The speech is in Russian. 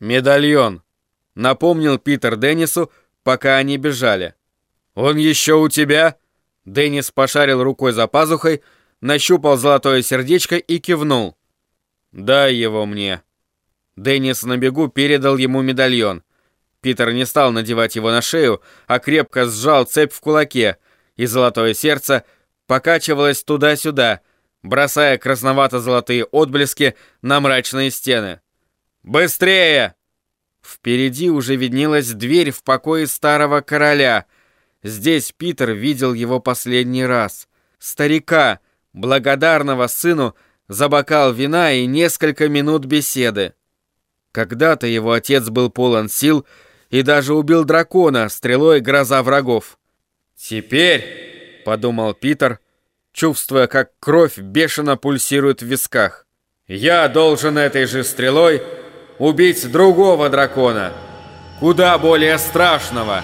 «Медальон», — напомнил Питер Деннису, пока они бежали. «Он еще у тебя?» Деннис пошарил рукой за пазухой, нащупал золотое сердечко и кивнул. «Дай его мне». Деннис на бегу передал ему медальон. Питер не стал надевать его на шею, а крепко сжал цепь в кулаке, и золотое сердце покачивалось туда-сюда, бросая красновато-золотые отблески на мрачные стены. «Быстрее!» Впереди уже виднелась дверь в покое старого короля. Здесь Питер видел его последний раз. Старика, благодарного сыну, за бокал вина и несколько минут беседы. Когда-то его отец был полон сил и даже убил дракона стрелой гроза врагов. «Теперь», — подумал Питер, чувствуя, как кровь бешено пульсирует в висках, «я должен этой же стрелой убить другого дракона, куда более страшного».